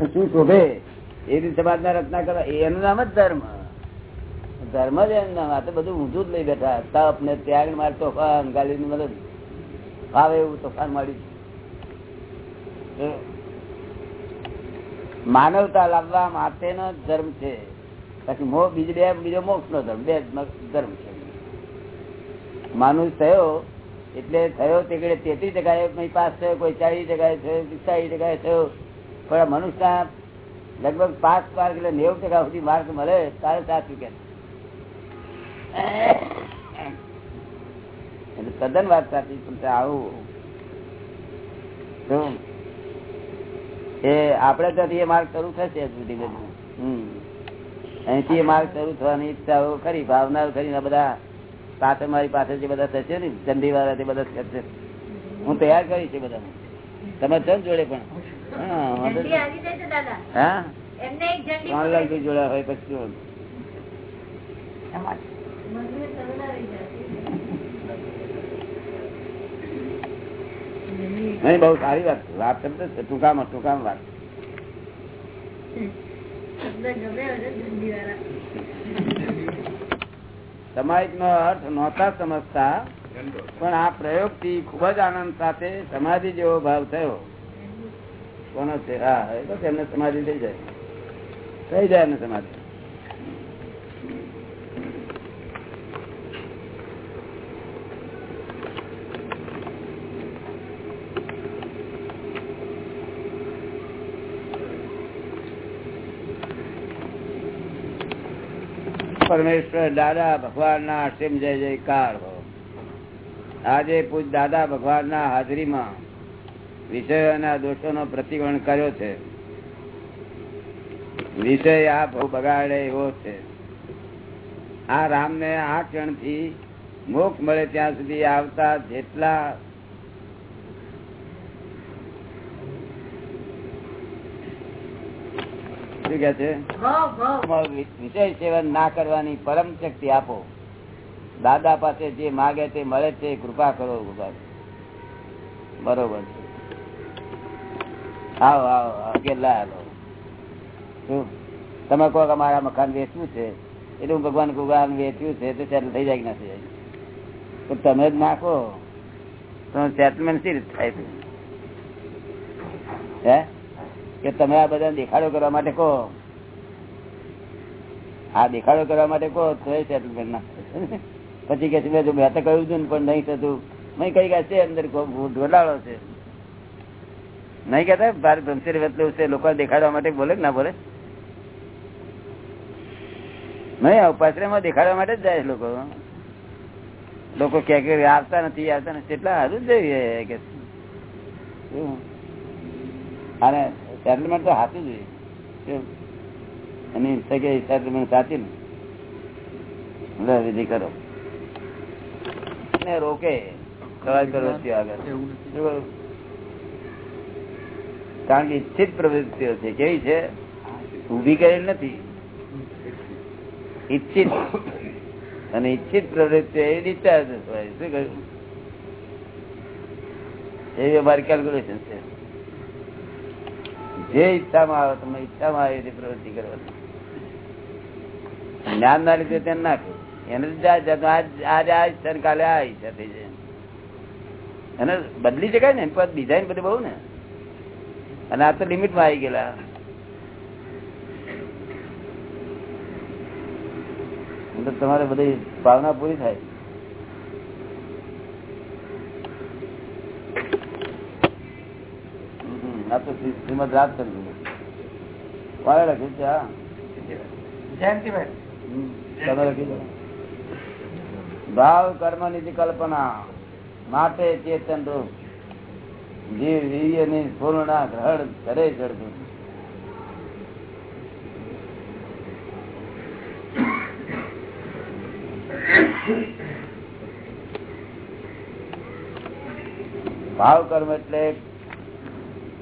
શું શોભે? એ રીતે સમાજના રચના કરવા. એનું નામ જ ધર્મ. ધર્મ જ એનું નામ. આ તો બધું ઊંધું જ લઈ બેઠા. તપ ને ત્યાગ માર તોફાન ગાલી મદદ. આવે એવું તોફાન મળ્યું. માનવતા લાવવા માટેનો ધર્મ છે. પછી મો બીજો બે, બીજો મોક્ષ નો ધર્મ. બે ધર્મ છે. માનુષ થયો એટલે થયો તે તેત્રીસ ટકા પાસ થયો, કોઈ ચાલીસ ટકા થયો, પિસ્તાળીસ ટકા થયો. પણ મનુષ્ય લગભગ પાંચ માર્ક એટલે નેવું ટકા સુધી માર્ક મળે, તારે સાચું કે? તદ્દન વાત સાચી, પણ આવું એ આપડે ત્યાંથી એ માર્ગ શરૂ થશે સુધી બધું. અહીંથી એ માર્ગ શરૂ થવાની ઈચ્છાઓ ખરી, ભાવનાઓ ખરી બધા પાસે મારી પાસે જે બધા થશે ને ચંદી વાળા બધા થશે, હું તૈયાર કરી છે બધા તમે છો જોડે પણ? જોડ્યા હોય પછી નહીં બઉ સારી વાત વાત કરતો ટૂંકામાં ટૂંકામાં વાત. સમાજ નો અર્થ નહોતા સમજતા પણ આ પ્રયોગથી ખૂબ જ આનંદ સાથે સમાધિ જેવો ભાવ થયો. કોનો છે? હા બસ એમને સમાધિ થઈ જાય. થઈ જાય એમને સમાધિ. પરમેશ્વર દાદા ભગવાન ના અસીમ જય જયકાર આજે પૂજ દાદા ભગવાન ના હાજરીમાં વિષયોના દોષો નો પ્રતિક્રમણ કર્યો છે. વિષય આ બહુ બગાડે એવો છે. આ રામ ને આ ક્ષણથી મોક્ષ મળે ત્યાં સુધી આવતા જેટલા વિષય સેવન ના કરવાની પરમ શક્તિ આપો. દાદા પાસે જે માગે તે મળે છે કૃપા કરો બરોબર આવો આવો શું? તમે કહો કે મારા મકાન વેચવું છે? એટલે હું ભગવાન ભગવાન વેચ્યું છે, તો સેટલ થઈ જાય કે ના તો તમે જ નાખો. તો સેટલમેન્ટ સી રીતે થાય હે? કે તમે આ બધા દેખાડો કરવા માટે કહો. આ દેખાડો કરવા માટે કહો, તો એ સેટલમેન્ટ ના પછી કે મેં તો કહ્યું હતું પણ નહીં થતું. મેં કઈ ગયા છે અંદર ઢોલાળો છે. નહીં કેતા ભારત વેતલું છે લોકો દેખાડવા માટે બોલે ના બોલે? નહીં ઉપાશ્રયમાં દેખાડવા માટે જ જાય લોકો. લોકો કે આવતા નથી આવતા નથી. એટલા સારું જ જોઈએ કે અને સેટલમેન્ટ તો સાચું જોઈએ એની સેટલમેન્ટ સાચી ને? વિધિ કરો. રોકે. સવાલ કરો આગળ. કારણ કે ઈચ્છિત પ્રવૃત્તિઓ છે, કેવી છે? ઊભી કરેલ નથી. ઈચ્છિત. અને ઈચ્છિત પ્રવૃત્તિ એ ડિસ્ચાર્જ હોય. શું કહ્યું? એવી અમારી કેલ્ક્યુલેશન છે. જે ઈચ્છામાં આવે તમે ઈચ્છામાં આવે એવી પ્રવૃત્તિ કરવાની. જ્ઞાન ના લીધે ત્યાં નાખે એને આજે આ ઈચ્છા કાલે આ ઈચ્છા થઈ જાય. એને બદલી શકાય ને ડિઝાઇન બધી બહુ ને. અને આ તો લિમિટમાં આવી ગયેલા. તમારે બધી ભાવના પૂરી થાય. આ તો શ્રીમદ રાજચંદ્ર વાળે લખ્યું છે હા. તમે લખી ભાવ કર્મની કલ્પના. માટે ચેતન રૂપ. જીવ વીર્યની પૂર્ણ ગ્રહણ કરે ચડતું ભાવ કર્મ એટલે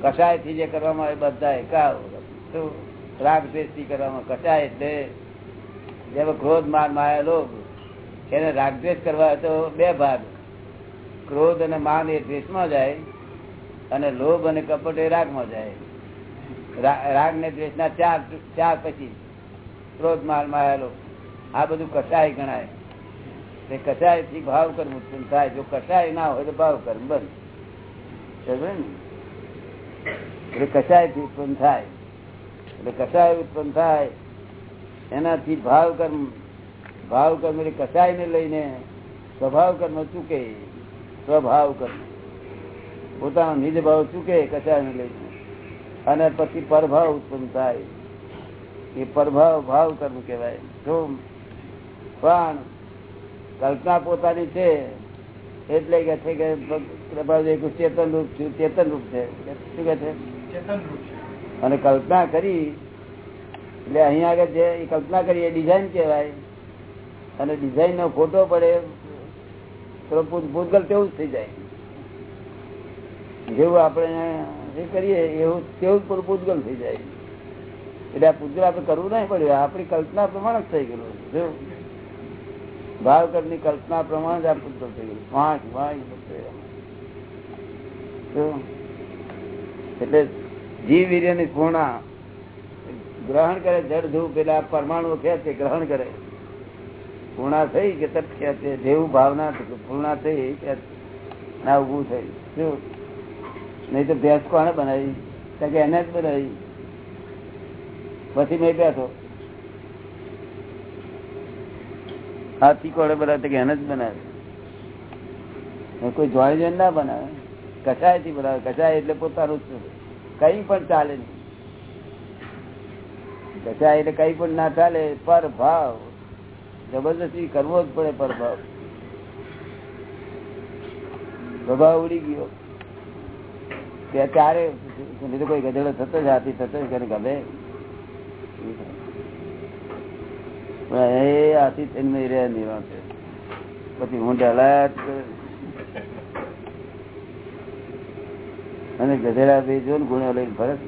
કસાયથી જે કરવામાં આવે બધા એકા રાગ દ્વેષથી કરવામાં કસાય એટલે જેમ ક્રોધ માન માયા લોભ એને રાગદ્વેષ કરવા તો બે ભાગ. ક્રોધ અને માન એ દ્વેષમાં જાય અને લોભ અને કપટ એ રાગમાં જાય. રાગ ને દ્વેષ ના ચાર ચાર પછી ક્રોધ માલ માયેલો આ બધું કસાય ગણાય. તે કસાયથી ભાવ કર્મ ઉત્પન્ન થાય. જો કસાય ના હોય તો ભાવ કર્મ બંધ એટલે કસાયથી ઉત્પન્ન થાય. એટલે કસાય ઉત્પન્ન થાય. એનાથી ભાવ કર્મ ભાવ કર્મ એટલે કસાય ને લઈને સ્વભાવ કર્મ ચૂકે. સ્વભાવ કર્મ પોતાનો નિજ ભાવ ચૂકે કસાય ને લઈને અને પછી પરભાવ ઉત્પન્ન થાય. એ પરભાવ ભાવ કર્મ કેવાય જો પણ કલ્પના પોતાની છે એટલે કે છે કે ચેતન રૂપ છું ચેતન રૂપ છે. શું કે છે? અને કલ્પના કરી એટલે અહીંયા આગળ જે કલ્પના કરી એ ડિઝાઇન કહેવાય. અને ડિઝાઇન નો ફોટો પડે તો ભૂતગલ તેવું જ થઈ જાય. જેવું આપણે જે કરીએ, એવું તેવું પૂરું પૂતગલ થઈ જાય. એટલે આ પૂતગલ આપણે કરવું નહીં પડ્યું આપણી કલ્પના પ્રમાણે જ થઈ ગયેલું ભાવકરની કલ્પના પ્રમાણે જ આ પૂતગલ થઈ ગયું પાંચ પાંચ એટલે જીવ વીર્યની પૂર્ણા ગ્રહણ કરે જડ ધૂપ પેલા પરમાણુ ખેંચે ગ્રહણ કરે. પૂર્ણા થઈ કે તટ ખેંચે જેવું ભાવના પૂર્ણા થઈ ના ઉભું થઈ. શું નહીં તો ભેંસ કોને બનાવી? કે એને જ બનાવી. પછી મેં બેઠો. હાથી કોને બનાવે? કે એને જ બનાવે. કોઈ જોઈ જોઈને ના બનાવે. કચાયથી બનાવે? કચાય એટલે પોતાનું કઈ પણ ચાલે નહીં. કચાય એટલે કઈ પણ ના ચાલે. પર ભાવ. જબરદસ્તી કરવો જ પડે પર ભાવ. પ્રભાવ ઉડી ગયો. ત્યારે કોઈ ગધેડો થતો જ હાથી થતો ગમે. પછી હું અને ગધેડા ભાઈ જો ને ગુણો લઈને ફરક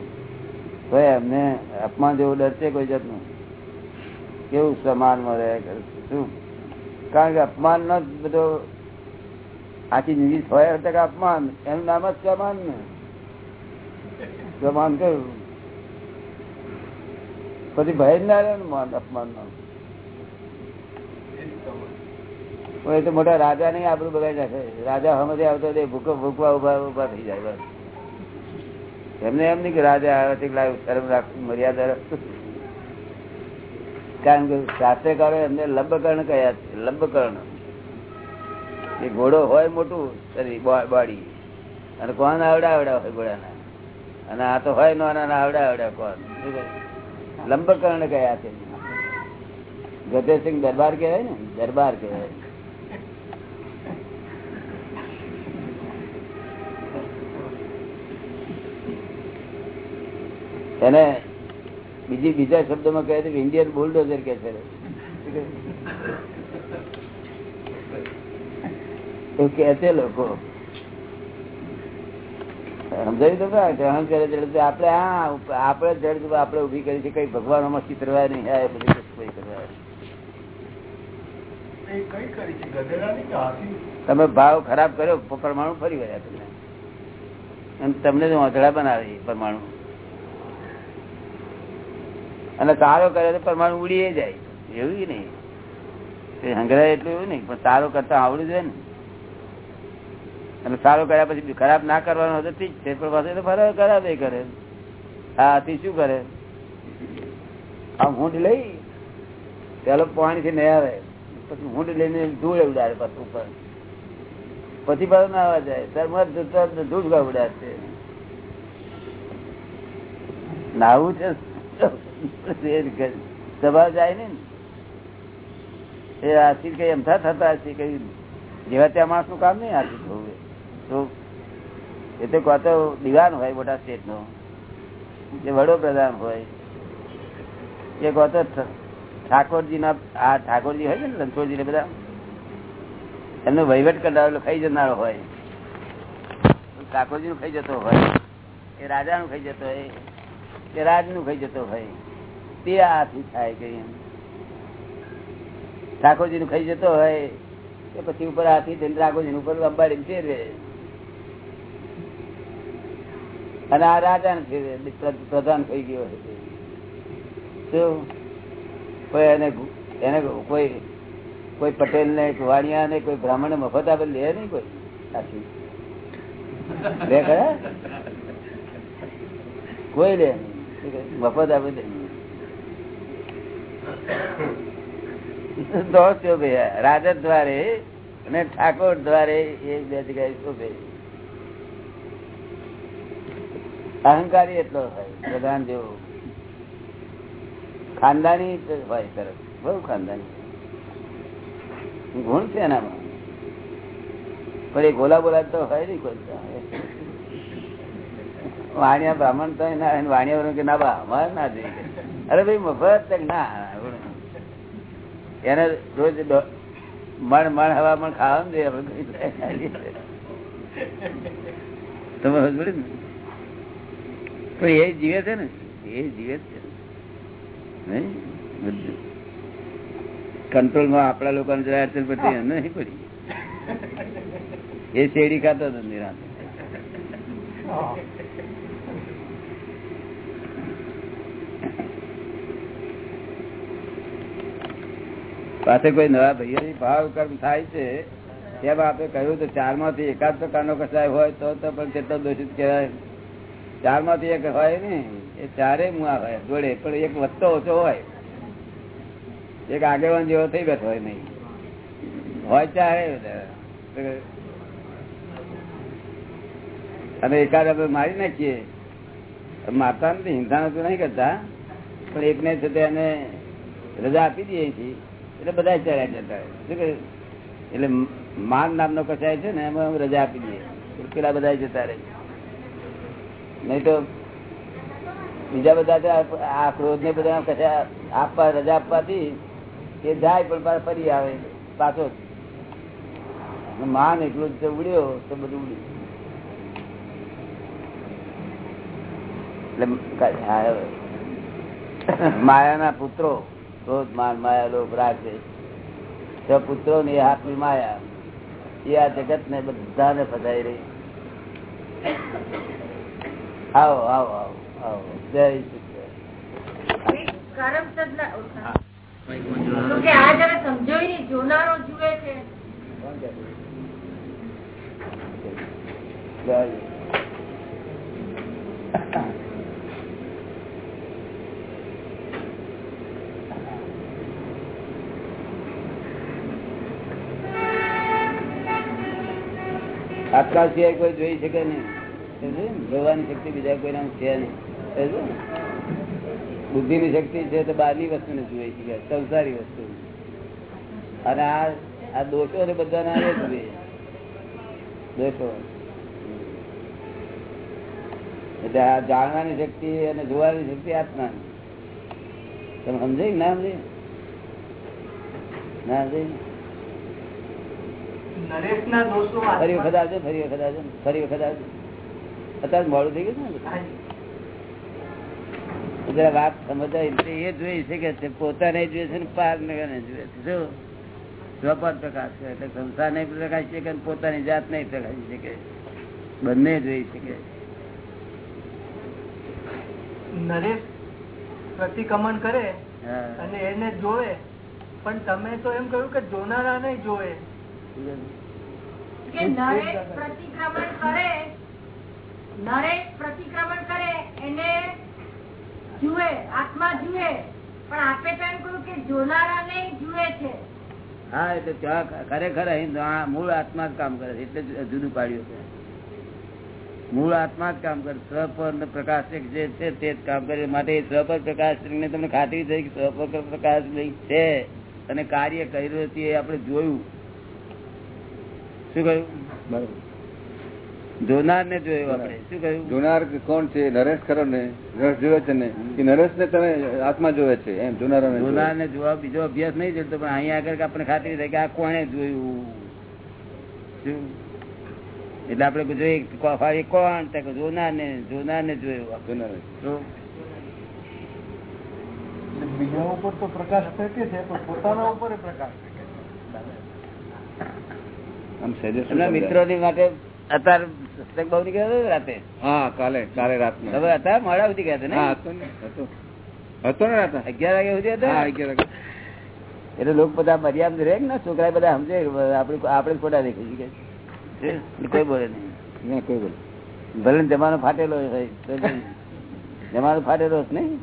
તો એમને અપમાન જેવું ડર છે કોઈ જાતનું? કેવું સમાનમાં રહ્યા કરે શું? કારણ કે અપમાન નો બધો આખી જિંદગી સો ટકા અપમાન. એનું નામ જ સમાન ને સમાન કર્યું. પછી ભય જ ના રહ્યો માન અપમાન નો. તો મોટા રાજા નહીં, આપણું બગાડી નાખે રાજા સમજે આવતો ભૂકવા ઊભા ઊભા થઈ જાય બસ. એમને એમ નહીં કે રાજા આવે મર્યાદા કારણ કે શાસ્ત્રકારો એમને લંબકર્ણ કયા છે, લંબકર્ણ. એ ઘોડો હોય મોટું બોડી. અને કોણ આવડા આવડા હોય ઘોડાના? અને આ તો હોય નાના આવડે આવડે કોણ? લંબકર્ણ કયા છે? ગજેરસિંહ દરબાર કહેવાય ને? દરબાર કહેવાય. એને બીજી બીજા શબ્દમાં કહે છે ઇન્ડિયન બુલડોઝર કે છે. એવું કે છે લોકો. સમજાયું તો ગ્રહણ કરે છે. આપડે હા આપડે જડ આપડે ઊભી કરી છે. કઈ ભગવાનમાં ચિત્રવા નહીં. આ બધી કોઈ કરવા તમે ભાવ ખરાબ કર્યો પરમાણુ ફરી વળ્યા તમને. તો વાંધડા બનાવી પરમાણુ. અને સારો કરે તો પરમાણુ ઉડી જાય. એવું નહીં. હંગરાય એટલું એવું નહીં. પણ સારો કરતા આવડું જોઈએ ને. અને સારો કર્યા પછી ખરાબ ના કરવાનો હતો ઠીક છે, પણ પાસે ફરક ખરાબ એ કરે. હા થી શું કરે? આમ હુંડ લઈ, પેલો પાણી થી નહીં આવે પછી હુંડ લઈને ધૂળ ઉડાડે પાછું ઉપર. પછી પાછું ના આવવા જાય ત્યારે ધૂળ ઉડાડશે. નાવું છે? સ્વભાવ જાય ને. એ આથી કઈ એમ થતા કઈ જેવા ત્યાં માણસનું કામ નહીં આશીર થવું તો એ તો દિવાન હોય મોટા સ્ટેટ નો. જે વડોપ્રધાન હોય. એ કહો ઠાકોરજી ના આ ઠાકોરજી હોય ને રણછોડજી ને બધા? એમનો વહીવટ કરનારો ખાઈ જનારો હોય. ઠાકોરજી નું ખાઈ જતો હોય. એ રાજા નું ખાઈ જતો હોય. કે રાજનું ખાઈ જતો હોય. તે આથી થાય કઈ ઠાકોરજી નું ખાઈ જતો હોય. એ પછી ઉપર હાથી થઈને ઠાકોરજી ઉપર અંબાડી ફેરવે. અને આ રાજા પ્રધાન થઈ ગયો કોઈ એને એને કોઈ કોઈ પટેલ ને વાણિયા ને કોઈ બ્રાહ્મણ મફત આપે, લે નહીં કોઈ? સાચી લે ખરા? કોઈ લે મફત આપે દે દોષ ભાઈ રાજા દ્વારે અને ઠાકોર દ્વારે એ બે જગ્યાએ શોભે અહંકારી એટલો હોય પ્રધાન જેવું. ખાનદાની હોય સરસ. બહુ ખાનદાની. ગુણ છે એનામાં. પણ એ ગોલા બોલા તો હોય નહીં કોઈ વાણિયા બ્રાહ્મણ તો વાણિયા કે ના બા, અમારે ના જોઈએ. અરે ભાઈ, મફત ના? એને રોજ મણ મણ હવા મણ ખાવાનું જોઈએ. તમે સમજ ને? પણ એ જીવે છે ને? એ જીવે છે. કંટ્રોલમાં આપડા લોકો એ શેરડી ખાતો હતો નિરાંત પાસે કોઈ નવા ભાઈઓ ભાવ કર્મ થાય છે, તેમ આપણે કહ્યું તો ચારમાંથી એકાદ પ્રકારનો કસાય હોય તો પણ કેટલો દોષિત કહેવાય. ચારમાંથી એક હોય ને, એ ચારે મુઆ હોય, જોડે, પણ એક વધતો ઓછો હોય. એક આગેવાન જેવો થઈ બેઠો હોય નહીં. હોય ચારે અને એકાદ આપણે મારી નાખીએ. મારતા નથી હિંસા તો નહીં કરતા. પણ એકને છે એને રજા આપી દઈએ છીએ એટલે બધા ચડ્યા જતા શું કે એટલે માન નામનો કચાય છે ને, એમાં રજા આપી દઈએ. પેલા બધા જતા રહે. નહીં તો બીજા બધા આ ક્રોધ ને બધા કશા આપવા, રજા આપવાથી એ જાય પણ ફરી આવે, પાછો માન એટલું જ ઉડ્યો, તો બધું ઉડ્યું. માયાના પુત્રો, ક્રોધ, માન, માયા, લોભ રાખે છ. પુત્રો ની હાથની માયા, એ આ જગત ને બધાને ફસાઈ રહી. આવો આવો આવો આવો. જય આટલા સિવાય કોઈ જોઈ શકે નહીં. જોવાની શક્તિ બીજા કોઈ નામ છે નહીં. બુદ્ધિ ની? શક્તિ છે તો બહારની વસ્તુ ને જુએ છે સંસારી વસ્તુ. અને આ આ દોષો ને બધા જુએ દોષો. એટલે આ જાણવાની શક્તિ અને જોવાની શક્તિ આત્મા તમે સમજાય ના સમજાય? ના સમજાય? ફરી વખત આવજો ફરી વખત આવજો ફરી વખત આવજો. અત્યારે મોડું થઈ ગયું ને જરા વાત સમજાય એ જોઈ શકે છે પોતાને જોઈએ છે ને પાર ને જોઈએ છે. શું સ્વપર પ્રકાશ છે એટલે સંસાર નહીં પ્રકાશ છે કે પોતાની જાત નહીં પ્રકાશી શકે. બંને જોઈ શકે. નરેશ પ્રતિક્રમણ કરે અને એને જોવે પણ તમે તો એમ કહ્યું કે જોનારા નહીં જોવે પ્રતિક્રમણ કરે નરેશ પ્રતિક્રમણ કરે એને જુએ આત્મા જુએ. પણ આપે તો એમ કહ્યું કે જોનારા ને જુએ છે. હા એટલે ત્યાં ખરેખર મૂળ આત્મા જ કામ કરે છે એટલે જુદું પાડ્યું છે. મૂળ આત્મા જ કામ કરે સ્વપર પ્રકાશક જે છે તે જ કામ કરે. માટે સ્વપર પ્રકાશ ને તમને ખાતરી થઈ કે સ્વપર પ્રકાશ છે. અને કાર્ય કર્યું હતું એ આપણે જોયું. શું કહ્યું? બરોબર. જોનાર ને જોયું આપણે શું કહ્યું? જોનાર કોણ છે? નરેશ ખરો ને નરેશ જોવે છે ને? નરેશ ને તમે આત્મા જોવે છે એમ જોનાર જોનાર ને જોવા બીજો અભ્યાસ નહીં જોતો પણ અહીંયા આગળ આપણે ખાતરી થાય કે આ કોને જોયું? એટલે આપડે જોઈએ કોણ? જોનાર ને જોનાર ને જોયું જોનાર બીજા ઉપર તો પ્રકાશ ફેંકે છે પણ પોતાના ઉપર પ્રકાશ મિત્રો ની માટે અત્યારે બહુ નીકળ્યો રાતે? હા કાલે કાલે રાત હવે અત્યારે મોડા સુધી ગયા ને? હતો ને હતો. હતો ને રાતના અગિયાર વાગ્યા સુધી હતો? અગિયાર વાગે. એટલે લોકો બધા મર્યાદ રહે ને? છોકરા બધા સમજે આપડે આપડે ખોટા દેખાય છે કોઈ બોલે નહીં. કોઈ બોલે. ભલે ને જમાનો ફાટેલો જમાનો ફાટેલો જ નહીં?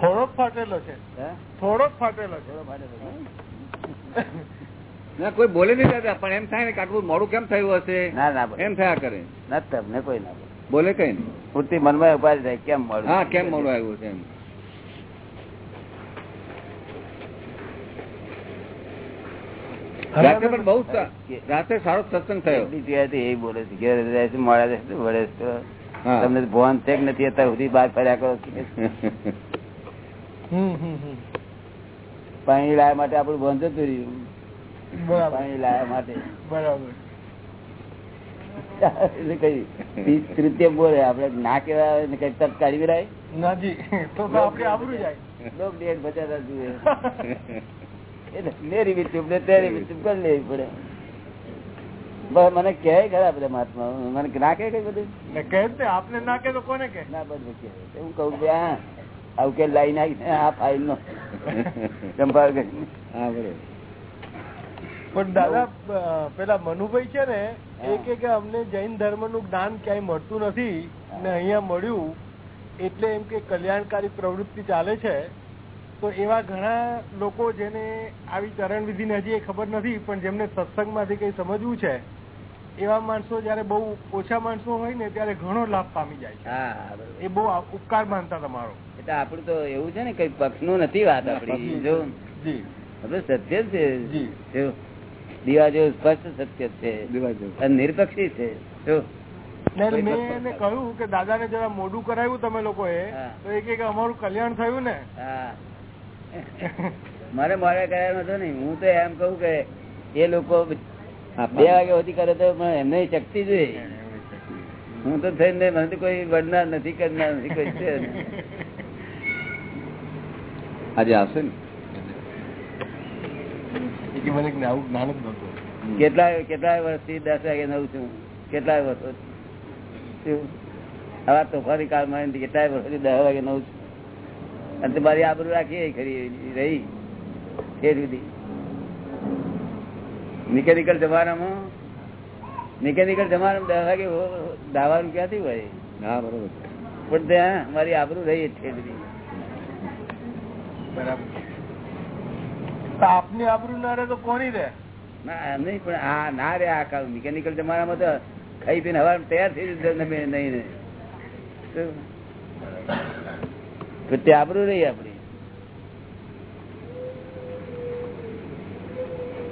થોડોક ફાટેલો છે. થોડોક ફાટેલો છે. થોડો ફાટેલો? ના કોઈ બોલે નહીં દાદા પણ એમ થાય ને કે મોડું કેમ થયું હશે? ના ના એમ થયા કરે. ના તમને કોઈ ના બોલે. કઈ નહીં. પૂરતી મનમાં ઉપાધિ થાય કેમ મળ્યું હા કેમ મોડું આવ્યું છે એમ. રાતે પણ બહુ રાતે સારો સત્સંગ થયો. એ બોલે છે. ઘેર રહે છે, મોડા છે, વળે છે. તમને છે કે નથી અત્યાર સુધી બહાર ફર્યા કરો હમ હમ હમ. પાણી લાવવા માટે આપણું ભોન જતું રહ્યું પાણી લાવવા માટે. બરાબર. એટલે કઈ ત્રીસ તૃતીય બોલે આપડે ના કેવા આવે ને કઈ તરત કાઢી વિરાય? તો જાય. લોક જુએ તેરી કરી લેવી પડે? મને કહે ખરા બધા મહાત્મા મને ના કહે કઈ બધું? આપને ના કે તો કોને કે ના બધું કહે. હું કહું કે હા આવું કે લાઈ નાખી આ ફાઇલ નો. સંભાળ કરી. હા બરોબર. પણ દાદા પેલા મનુભાઈ છે ને એ કે કે અમને જૈન ધર્મનું જ્ઞાન ક્યાંય મળતું નથી ને અહીંયા મળ્યું એટલે એમ કે કલ્યાણકારી પ્રવૃત્તિ ચાલે છે. તો એવા ઘણા લોકો જેને આવી ચરણવિધિ ને હજી ખબર નથી પણ જેમને સત્સંગમાંથી કઈ સમજવું છે એવા માણસો જયારે બહુ ઓછા માણસો હોય ને ત્યારે ઘણો લાભ પામી જાય છે. હા એ બહુ ઉપકાર માનતા તમારો. એટલે આપડું તો એવું છે ને કઈ પક્ષનું નથી વાત આપડી જો. સત્ય છે. દીવા જેવું સ્પષ્ટ સત્ય છે. નિરપક્ષી છે. જો ને એટલે મેં કહ્યું કે દાદા ને જરા મોડું કરાવ્યું તમે લોકોએ હા. તો એ અમારું કલ્યાણ થયું ને. હા. મારે મોડે કર્યા નતો નહીં હું તો એમ કહું કે એ લોકો બે વાગ્યા સુધી કરે તો પણ એમને શક્તિ જોઈએ. હું તો થઈને મને કોઈ વડનાર નથી કરનાર નથી કોઈ છે. આજે આવશે ને? એ કે મને આવું જ્ઞાન જ નતું કેટલાય કેટલાય વર્ષથી દસ વાગે નવું છું. કેટલાય વર્ષો આવા તોફાની કાળમાં કેટલાય વર્ષથી દસ વાગે નવું છું. અને તમારી આબરું રાખી ખરી રહી. એ સુધી. મિકેનિકલ જમાનામાં મિકેનિકલ જમાનામાં દસ વાગે દાવાનું ક્યાંથી હોય? હા બરોબર. પણ ત્યાં મારી આબરું રહી છે બરાબર. આપની આબરૂ ના રહે તો કોની રે ના એમ નહીં પણ આ ના રે આ મિકેનિકલ જમાનામાં તો ખાઈ પીને હવા તૈયાર થઈ નહીં ને. શું? તો તે આબરૂ રહી આપડી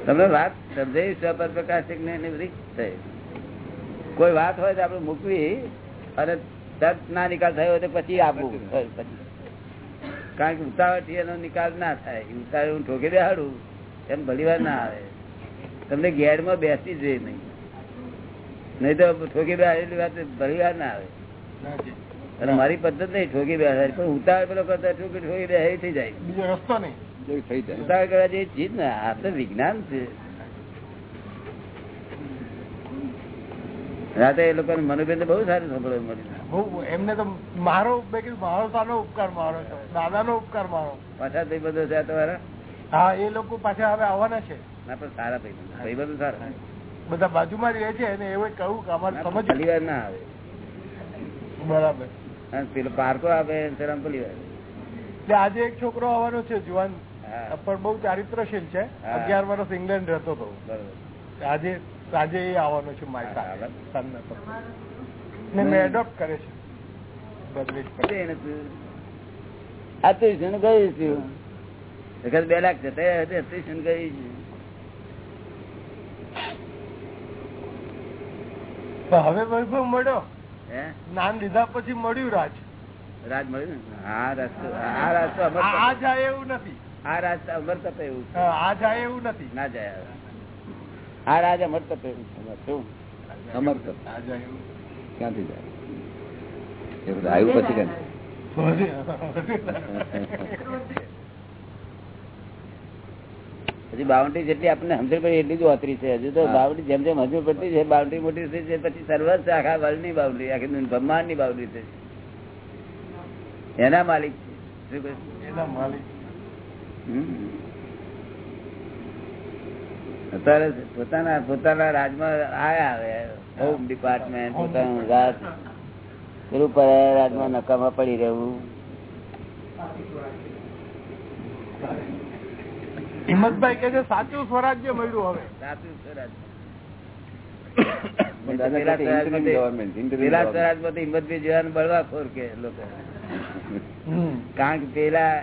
તમને વાત સમજાવી સ્વપદ પ્રકાશિક ને બધી થઈ. કોઈ વાત હોય તો આપડે મૂકવી અને તરત ના નિકાલ થયો તો પછી આપવું પછી. કારણ કે ઉતાવળથી એનો નિકાલ ના થાય. ઉતાવળ હું ઠોકી બેહાડું એમ ભલી ના આવે. તમને ગેરમાં બેસી જોઈએ નહીં. નહીં તો ઠોકી બેહાડેલી વાત ભલી ના આવે. અને મારી પદ્ધત નહીં ઠોકી બેહાડી પણ ઉતાવળ પેલો કરતા ઠોકી ઠોકી બેહાડી થઈ જાય. બીજો રસ્તો નહીં. થઈ જાય. ઉતાવળ કરવા જેવી ચીજ ને આ તો વિજ્ઞાન છે. રાતે એ લોકો મનોબેન બહુ સારું સાંભળવા મળ્યું એમને તો મારો મારો ઉપકાર મારો દાદા નો ઉપકાર મારો. પાછા થઈ બધો છે તમારા? હા એ લોકો પાછા હવે આવવાના છે. ના પણ સારા થઈ બધું સારા. બધા બાજુમાં જ રહે છે અને એવું કહું કે અમારે સમજ ભલી ના આવે. બરાબર. પેલો પારકો આવે ત્યારે ભલી વાર. એટલે આજે એક છોકરો આવવાનો છે જુવાન. પણ બહુ ચારિત્રશીલ છે. અગિયાર વર્ષ ઇંગ્લેન્ડ રહેતો હતો. બરોબર. આજે આજે એ આવવાનો છે મારી સાથે બરાબર. ને મેં એડોપ્ટ કરે છે. બે લાખ જતા હવે વૈભવ મળ્યો. હે? જ્ઞાન લીધા પછી મળ્યું રાજ. રાજ મળ્યું ને? આ રાજ આ રાજ તો અમર આ આ જાય એવું નથી. આ રાજ અમર થતા એવું આ જાય એવું નથી. ના જાય. આ રાજ અમર શું ક્યાંથી જાય આવ્યું પછી? હજી બાઉન્ડ્રી જેટલી આપણને સમજણ પડી એટલી જ ઓતરી છે હજુ તો. બાઉન્ડ્રી જેમ જેમ હજુ પડતી છે બાઉન્ડ્રી મોટી થઈ છે પછી સર્વસ્વ આખા વર્લ્ડની બાઉન્ડ્રી આખી બ્રહ્માંડની બાઉન્ડ્રી છે એના માલિક છે શું કહે? એના માલિક હમ. અત્યારે પોતાના પોતાના રાજમાં આયા હવે. હોમ ડિપાર્ટમેન્ટ પોતાનું રાજ. પેલું પર રાજમાં નકામા પડી રહેવું. હિંમતભાઈ કે છે સાચું સ્વરાજ્ય મળ્યું હવે. સાચું સ્વરાજ પેલા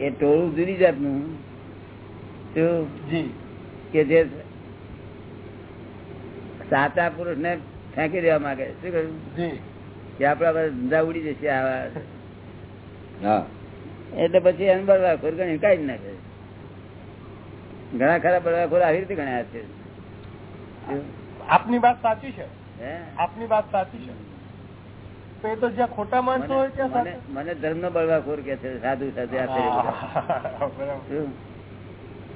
એ ટોળું જુદી જાતનું. કે જે સાચા પુરુષ ને ફેંકી દેવા માંગે. શું કહ્યું? કે આપડા ધંધા ઉડી જશે આવા. એટલે પછી એને બળવાખોર ગણી કાઢી નાખે ઘણા ખરા બળવાખોર આવી રીતે ગણ્યા છે. આપની વાત સાચી છે. હે? આપની વાત સાચી છે. એ તો જ્યાં ખોટા માણસો હોય મને ત્યાં મને- મને ધર્મ નો બળવાખોર કે છે સાધુ સાથે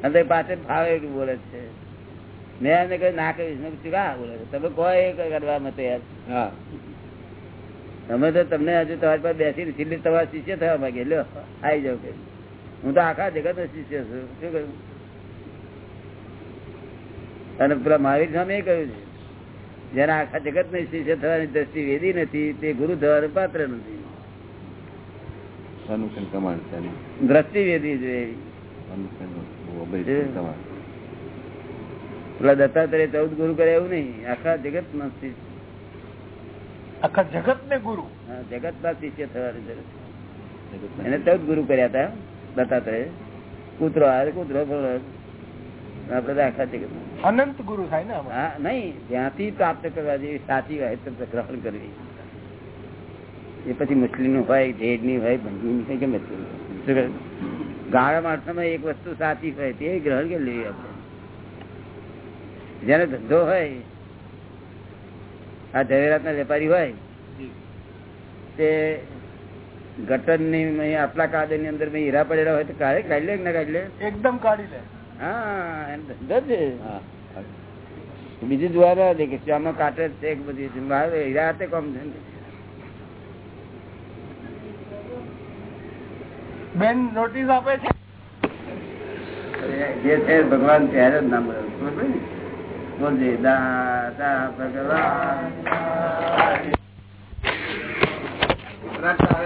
અને પાછળ ફાવે એટલું બોલે છે. મેં એમને કહ્યું ના કહ્યું હા બોલે છે? તમે કહો એ કરવા મત યાર. તમે તો તમને હજુ તમારી પાસે બેસીને છેલ્લી તમારા શિષ્ય થવા માંગે લ્યો આવી જાવ કે. હું તો આખા જગત નો શિષ્ય છું. શું કહ્યું? અને પેલા મહાવીર સ્વામી એ કહ્યું છે જેને આખા જગત ને શિષ્ય થવાની દ્રષ્ટિ વેદી નથી તે ગુરુ થવાનું પાત્ર નથી. દ્રષ્ટિ વેદી જોઈએ પેલા દત્તાત્રેય ચૌદ ગુરુ કરે એવું નહીં. આખા જગતમાં આખા જગત ને ગુરુ? જગતમાં શિષ્ય થવાની જરૂર એને ચૌદ ગુરુ કર્યા હતા દત્તાત્રેય. કૂતરો આવે કૂતરો આપડે આખા જગત અનંત ગુરુ થાય ને હા નહીં ત્યાંથી પ્રાપ્ત કરવા જેવી સાચી ગ્રહણ કરવી. એ પછી મુસ્લિમનું હોય ઢેડની હોય ભંગી ની હોય. ગમે તે? ગાળા માણસમાં એક વસ્તુ સાચી હોય તે ગ્રહણ કરી લેવી આપણે. જયારે ધંધો હોય આ ઝવેરાત ના વેપારી હોય તે ગટરની આટલા કાદરની અંદર હીરા પડેલા હોય તો કાઢે કાઢી લે ને ના કાઢી લે? એકદમ કાઢી લે. હા એનો ધંધો છે. હા બીજું જોવા દે કે આમાં કાટે જ છે બધી હીરા હાથે કોમ છે બેન નોટિસ આપે છે? જે છે ભગવાન ત્યારે જ નામ? બોલજે દાદા ભગવાન.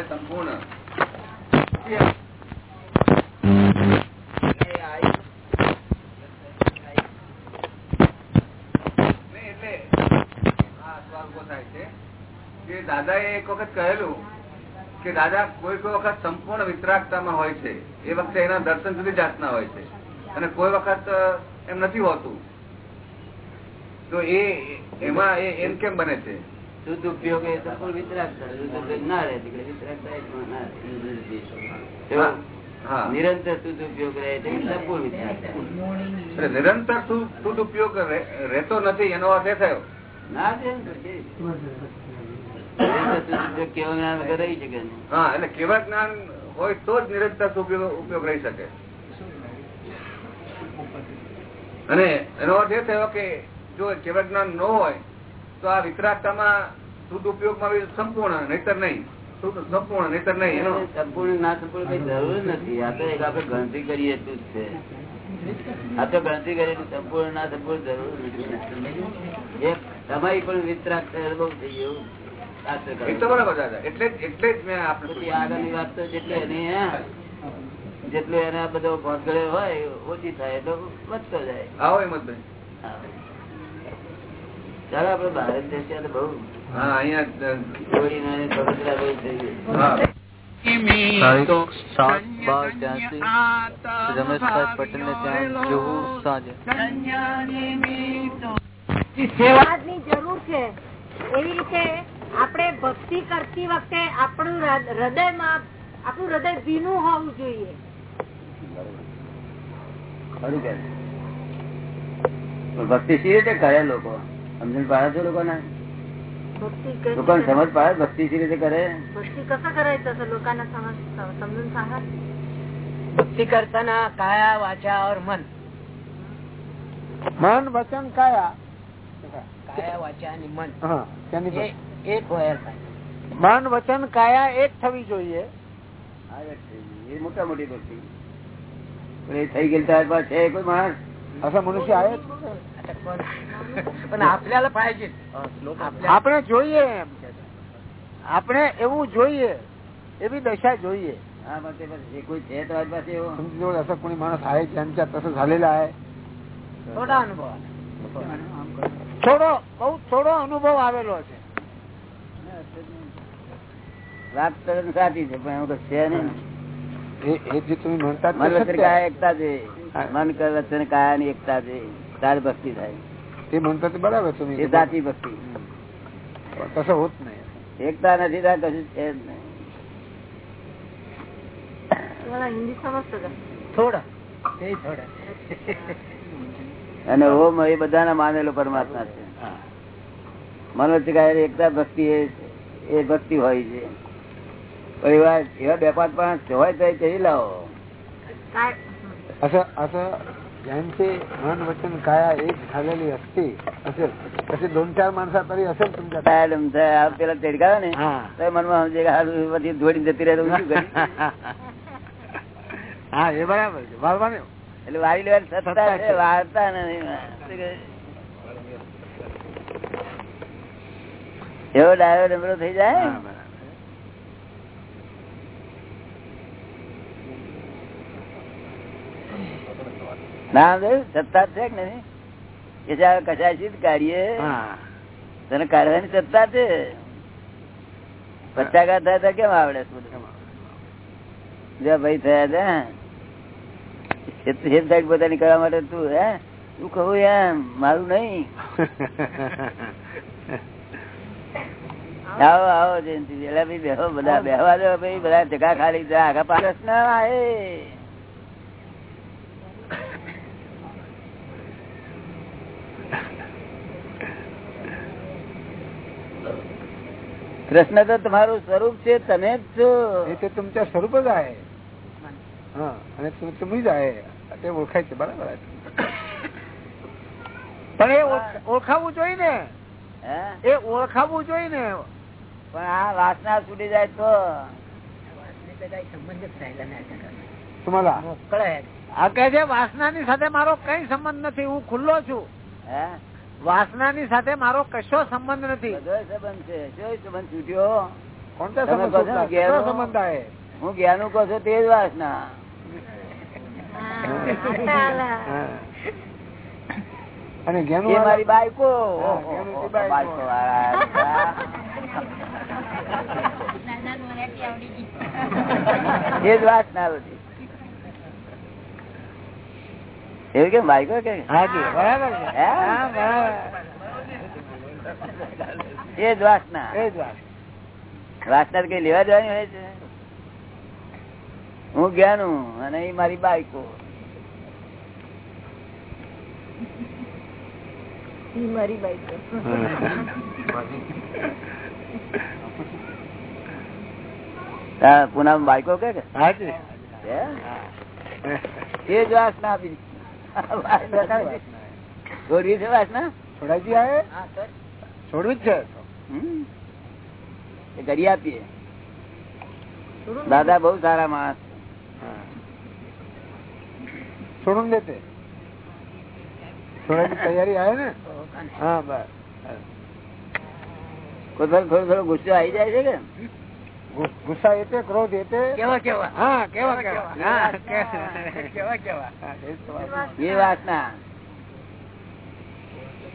સંપૂર્ણ દાદા એ એક વખત કહેલું કે દાદા કોઈ કોઈ વખત સંપૂર્ણ વિતરાગતામાં હોય છે. એ વખતે એના દર્શન સુધી જાતના હોય છે. અને કોઈ વખત એમ નથી હોતું. તો એ એમાં એ એમ કેમ બને છે? શુદ્ધ ઉપયોગ એ વિતરાગતા. ના રહે વિતરાગતા. નિરંતર શુદ્ધ ઉપયોગ રહે છે સંપૂર્ણ વિતરાગતા. નિરંતર શુદ્ધ ઉપયોગ રહેતો નથી એનો અર્થ એ થયો? ના કેવી કેવો કેવા અને એનો અર્થ એ થયો કે જો કેવળ જ્ઞાન ન હોય, તો આ વિતરાગતામાં શુદ્ધ ઉપયોગમાં સંપૂર્ણ, નહીતર નહીં. સંપૂર્ણ, નહીતર નહીં. એનો સંપૂર્ણ, ના સંપૂર્ણ કઈ જરૂર નથી. આ તો એક આપણે ગણતરી કરીએ એટલું જ છે. આ તો ગણતરી કરીએ સંપૂર્ણ, ના સંપૂર્ણ જરૂર નથી. એક તમારી પણ વિતરાગ થયેલ થઈ ગયું. એ તો બરાબર દાદા એટલે જ એટલે જ મેં આપણે પછી આગળની વાત તો જેટલી એની હે, જેટલું એને આ બધો ભોગળે હોય ઓછી થાય તો વધતો જાય આવો હિંમતભાઈ હા. ચાલો આપડે ભારત દેશ છે તો બહુ હા અહીંયા જોડીને પવિત્ર બહુ થઈ ગયું હા તારીખ સાત બાર ત્યાંસી રમેશભાઈ પટેલ ને ત્યાં જોવું સાંજે સેવાની જરૂર છે એવી રીતે આપણે ભક્તિ કરતી વખતે આપણું હૃદયમાં આપણું હૃદય ભીનું હોવું જોઈએ. ભક્તિ સી રીતે કરે લોકો? સમજણ પાડે છે લોકો ને લોકો સમજ પાડે ભક્તિ સી રીતે કરે? ભક્તિ કસ કરે લોકોને સમજણ સાંગા ભક્તિ કરતા ના કાયા વાચા ઓર મન? મન વચન કાયા? કાયા વાચા મન. તેની એ એક હોય મન વચન કાયા એક થવી જોઈએ આ એક થઈ ગઈ. એ મોટા મોટી ભક્તિ પણ એ થઈ ગયેલી તાર પાસે છે કોઈ માણસ असं मनुष्य आहे आता पण पण आपल्याला पाहिजे आपल्या- આપણે જોઈએ એમ કે છે. આપણે એવું જોઈએ એવી दशा જોઈએ હા પણ તે પછી એ કોઈ છે તમારી પાસે એવો तुमच्याजवळ असं कोणी माणूस आहे ज्यांच्या तसं झालेलं आहे થોડા અનુભવ આલે. થોડો બહુ થોડો અનુભવ આવેલો છે વાત તદ્દન સાચી છે પણ એવું તો છે નહીં અને ઓમ એ બધાના માનેલો પરમાત્મા છે. મનોજ એકતા ભક્તિ એ છે. એ ભક્તિ હોય છે પણ એવા એવા બે પાંચ પાંચ હોય તો એ કહી લાવો काय असं असं ज्यांचे मन वचन काया एक झालेली असते असेल तसे दोन चार माणसा तरी असेल तुमच्या ટાયર થાય, આ પેલા તેડકાવે ને હા. તો એ મનમાં સમજે કે હારું પછી દોડીને જતી રહે તો હું શું કરીશ? હા એ બરાબર છે વારવાને એટલે વારી લેવાની સત્તા સત્તા છે છે. વાર્તા નથી એવો ડાયો નબળો થઈ જાય? ના સત્તા છે કે નથી કે કશાશી કાઢીએ. તને કાઢવાની સત્તા છે? પચાકા થયા તા કેમ આવડે છે બધું? જો ભાઈ થયા હતા પોતાની કરવા માટે તું હે? તું કહું એમ મારું નહીં. આવો આવો જયંતિ પેલા ભાઈ બેહો બધા બેહવા દો ભાઈ બધા જગા ખાલી જા આગા પાછળ પ્રશ્ન આવે કૃષ્ણ તો તમારું સ્વરૂપ છે તમે જ છો हे ते तुमच्या स्वरूपच आहे हा आणि तुम्ही तुम्हीच आहे ते ओळखायचे बरोबर आहे પણ એ ઓળખ- ઓળખાવું જોઈએ ને હે? એ ઓળખાવું જોઈએ ને પણ આ વાસના છૂટી જાય તો વાસના ની સાથે મારો કઈ સંબંધ નથી હું ખુલ્લો છું. વાસના ની સાથે મારો કશો સંબંધ નથી. સંબંધ છે. શું સંબંધ હું જ્ઞાનું કહો છો તે જ વાસના. અને મારી બાઈકો બાઈકો વાળા એ જ વાત ના બધી. એવું કેમ ભાઈ કે? બરાબર એ વાસના કઈ લેવા જવાની હોય છે? હું ગયાનું અને એ મારી બાઈકો. મારી બાઈકો. પૂના બાળકો કે? એ જ વાસના આપી. છોડવી છે વાસના? છોડાવી છોડવું જ છે. કરી આપીએ. દાદા બહુ સારા માણસ. છોડું દેતે છોડવાની તૈયારી આવે ને? હા બસ. થોડો થોડો ગુસ્સો આવી જાય છે કે? ગુસ્સા એટલે ક્રોધ એટલે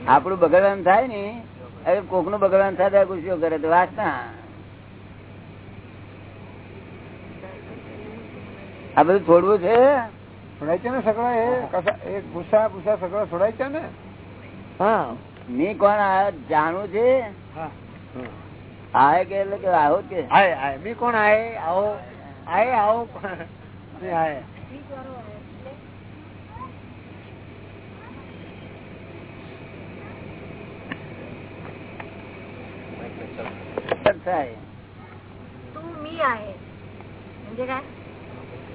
આપણું બગડવાનું થાય ને અરે કોકનું બગડવાનું થાય ગુસ્સો કરે તો વાસના આ બધું છોડવું છે? છોડાય છે ને સગડા એ ગુસ્સા ગુસ્સા સગડા છોડાય છે ને? હા. મેં કોણ જાણું છે? હા. आहे કે એટલે કે આવો જ કે आहे आहे मी कोण आहे आहो आहे आहो मी आहे થાય तू मी आहे म्हणजे काय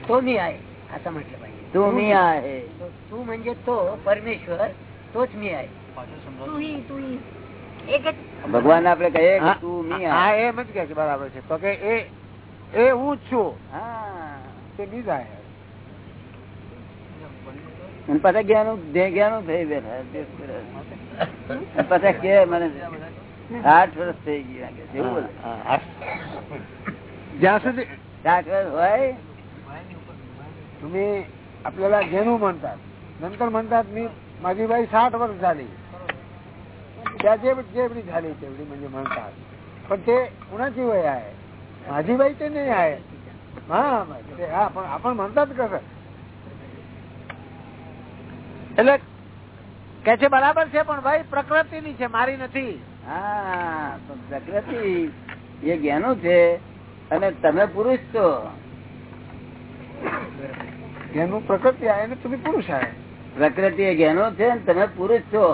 तो मी आहे असं म्हटलं पाहिजे तू मी आहे तो- तू म्हणजे तो परमेश्वर तोच मी आहे તુહી તુહી એક જ ભગવાન આપણે કહીએ કે તું મી હા आहे એમ જ કે છે બરાબર છે તો કે એ એ હું જ છું હા તે બીજા છે અને પાછા જ્ઞાનું જ્ઞાનું થઈ બેઠા અને પાછા કે મને આઠ વર્ષ થઈ ગયા કે એવું બોલે. ज्या સુધી આઠ વર્ષ હોય तुम्ही आपल्याला जेनू म्हणतात नंतर म्हणतात मी माझी बाई साठ वर्ष झाली त्या जे जेवढी झाली तेवढी म्हणजे म्हणतात पण ते कुणाची वय आहे माझी बाई ते नाही आहे हा ते हा, पण आपण म्हणतात कसं એટલે કે છે બરાબર છે પણ ભાઈ પ્રકૃતિની છે મારી નથી હા તો પ્રકૃતિ એ જ્ઞાનું છે અને તમે પુરુષ છો એનું પ્રકૃતિ आहे અને तुम्ही પુરુષ आहे પ્રકૃતિ એ જ્ઞાનું છે અને તમે પુરુષ છો